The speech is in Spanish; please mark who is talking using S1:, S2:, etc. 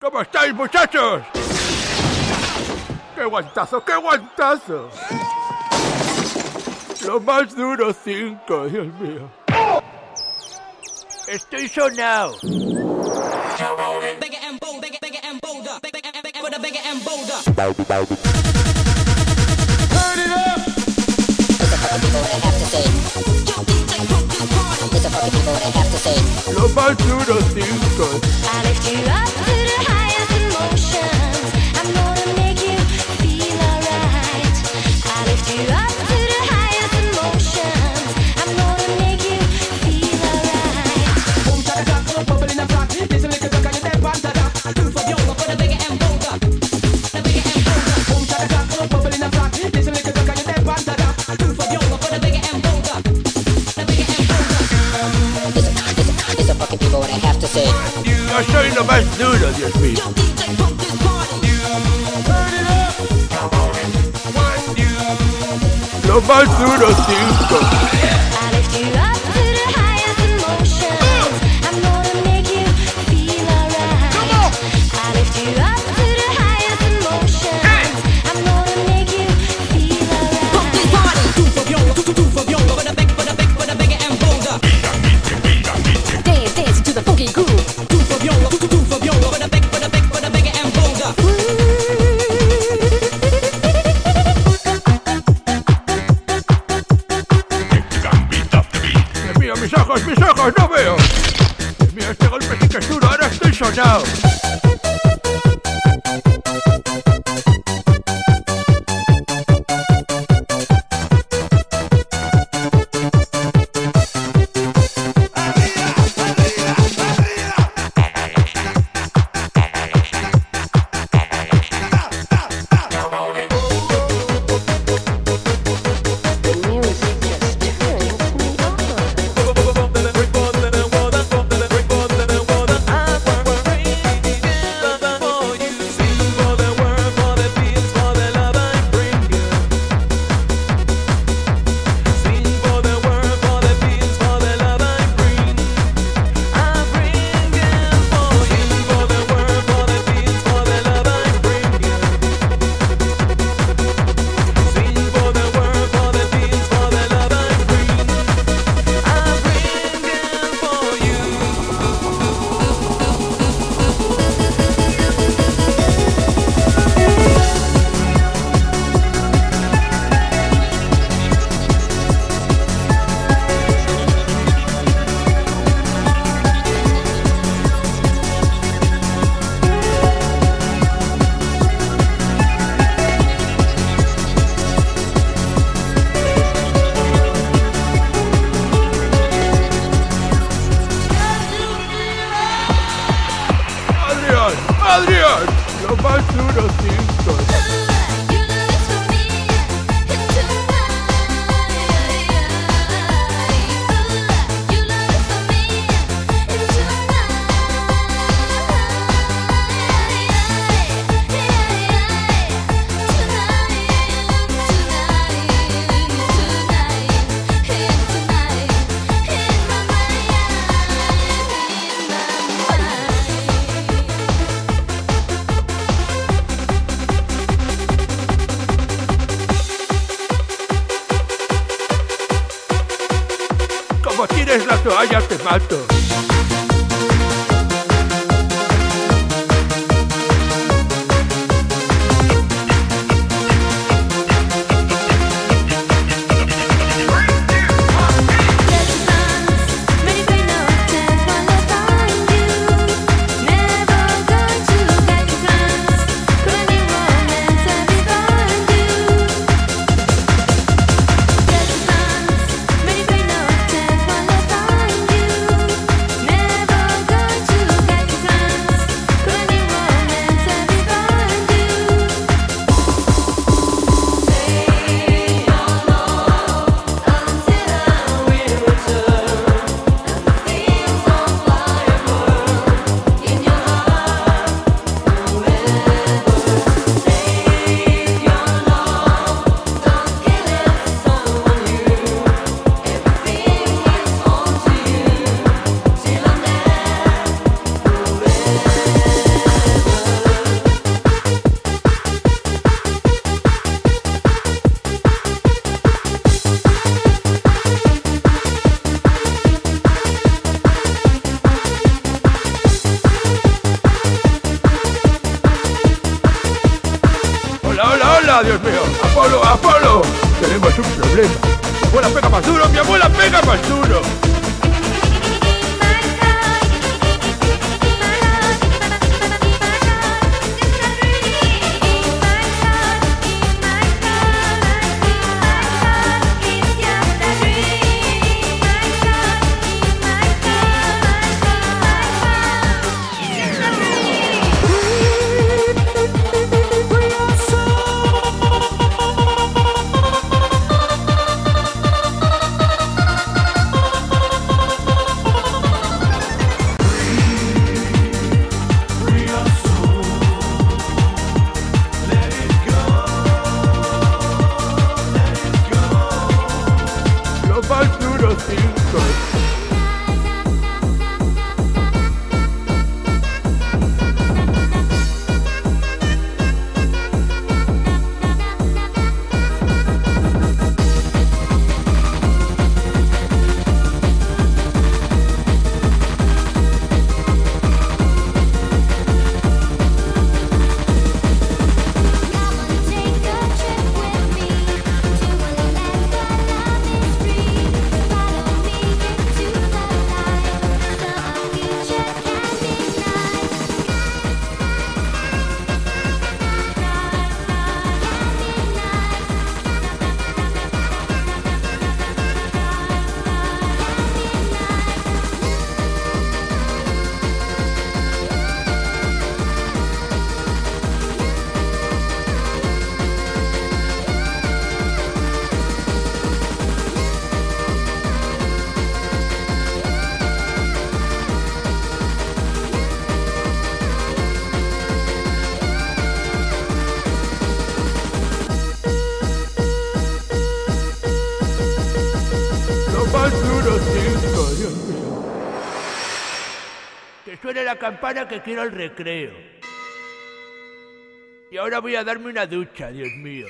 S1: ¿Cómo estáis, muchachos? ¡Qué guantazo, qué guantazo! Lo más duro, cinco, Dios mío. Estoy sonado. people,
S2: I have to say. Love my Judas I lift you up to the highest.
S1: soy lo más duro, Dios mío. Lo más duro, tío. no. duro siento. tires la toalla te mato. Problema. Mi abuela pega más duro, mi abuela pega más duro. Lo más duro, cinco. Duro. Que suene la campana que quiero el recreo. Y ahora voy a darme una ducha, Dios mío.